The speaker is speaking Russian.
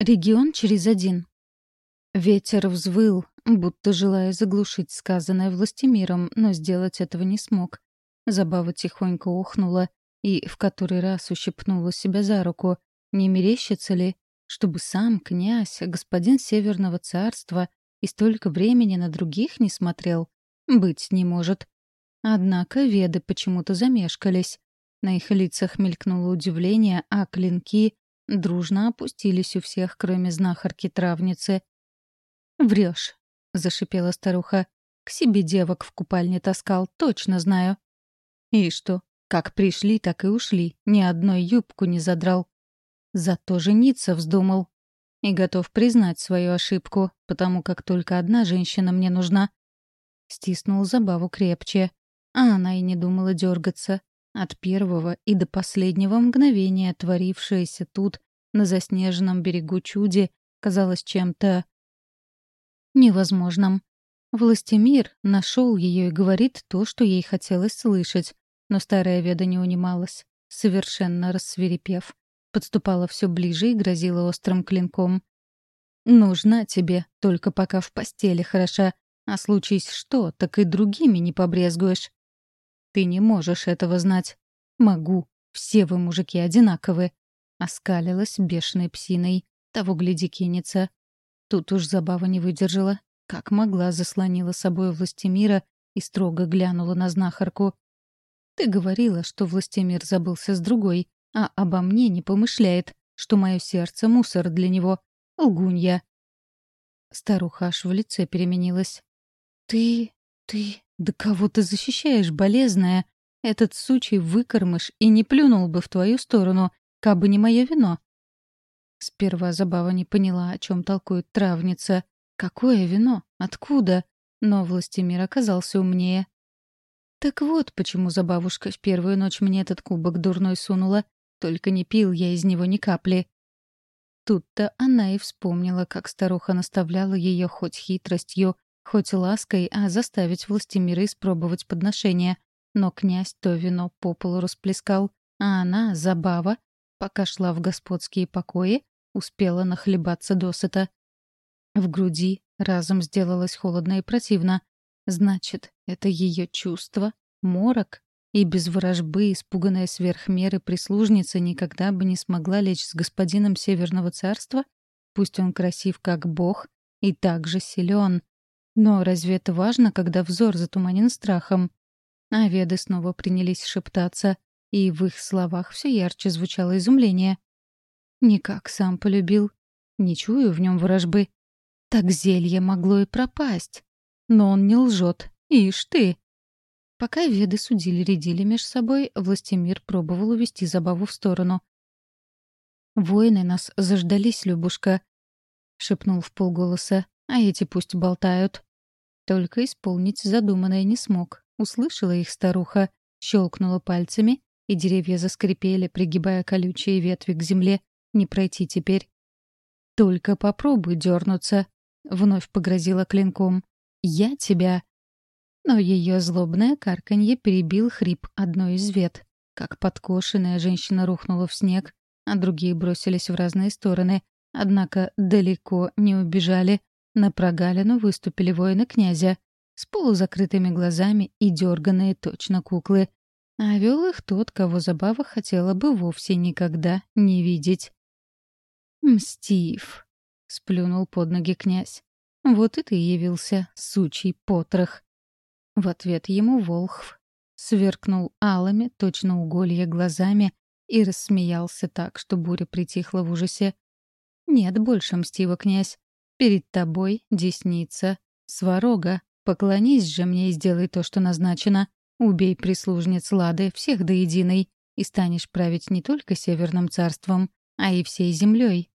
Регион через один. Ветер взвыл, будто желая заглушить сказанное властемиром, но сделать этого не смог. Забава тихонько ухнула и в который раз ущипнула себя за руку. Не мерещится ли, чтобы сам князь, господин Северного царства, и столько времени на других не смотрел? Быть не может. Однако веды почему-то замешкались. На их лицах мелькнуло удивление, а клинки дружно опустились у всех, кроме знахарки-травницы. «Врешь», — зашипела старуха. «К себе девок в купальне таскал, точно знаю». «И что? Как пришли, так и ушли. Ни одной юбку не задрал. Зато жениться вздумал. И готов признать свою ошибку, потому как только одна женщина мне нужна». Стиснул забаву крепче. А она и не думала дергаться. От первого и до последнего мгновения творившееся тут, на заснеженном берегу чуди, казалось чем-то невозможным. Властемир нашел ее и говорит то, что ей хотелось слышать, но старая веда не унималась, совершенно рассверепев. Подступала все ближе и грозила острым клинком. «Нужна тебе, только пока в постели хороша, а случись что, так и другими не побрезгуешь». «Ты не можешь этого знать». «Могу. Все вы, мужики, одинаковы». Оскалилась бешеной псиной. Того гляди кинется. Тут уж забава не выдержала. Как могла, заслонила собой властемира и строго глянула на знахарку. «Ты говорила, что властемир забылся с другой, а обо мне не помышляет, что мое сердце — мусор для него. Лгунья». Старуха аж в лице переменилась. «Ты... ты... да кого ты защищаешь, болезная? Этот сучий выкормыш и не плюнул бы в твою сторону, кабы не мое вино». Сперва Забава не поняла, о чем толкует травница. Какое вино? Откуда? Но Властимир оказался умнее. Так вот, почему Забавушка в первую ночь мне этот кубок дурной сунула. Только не пил я из него ни капли. Тут-то она и вспомнила, как старуха наставляла ее хоть хитростью, хоть лаской, а заставить Властимира испробовать подношение. Но князь то вино по полу расплескал, а она, Забава, пока шла в господские покои, успела нахлебаться досыта. В груди разом сделалось холодно и противно. Значит, это ее чувство, морок, и без ворожбы, испуганная сверх меры прислужница никогда бы не смогла лечь с господином Северного царства, пусть он красив как бог и также силен. Но разве это важно, когда взор затуманен страхом? А веды снова принялись шептаться, и в их словах все ярче звучало изумление. Никак сам полюбил. Не чую в нем ворожбы. Так зелье могло и пропасть. Но он не лжет. Ишь ты! Пока веды судили-рядили меж собой, Властимир пробовал увести забаву в сторону. «Воины нас заждались, Любушка», — шепнул в полголоса, «а эти пусть болтают». Только исполнить задуманное не смог. Услышала их старуха, щелкнула пальцами, и деревья заскрипели, пригибая колючие ветви к земле, не пройти теперь. «Только попробуй дернуться», — вновь погрозила клинком. «Я тебя...» Но ее злобное карканье перебил хрип одной из вет. Как подкошенная женщина рухнула в снег, а другие бросились в разные стороны. Однако далеко не убежали. На прогалину выступили воины князя с полузакрытыми глазами и дерганные точно куклы. А вел их тот, кого забава хотела бы вовсе никогда не видеть. «Мстив», — сплюнул под ноги князь. «Вот и ты явился, сучий потрох». В ответ ему Волхв сверкнул алыми, точно уголья глазами, и рассмеялся так, что буря притихла в ужасе. «Нет больше мстива, князь. Перед тобой десница, сварога. Поклонись же мне и сделай то, что назначено. Убей прислужниц Лады, всех до единой, и станешь править не только Северным царством, а и всей землей.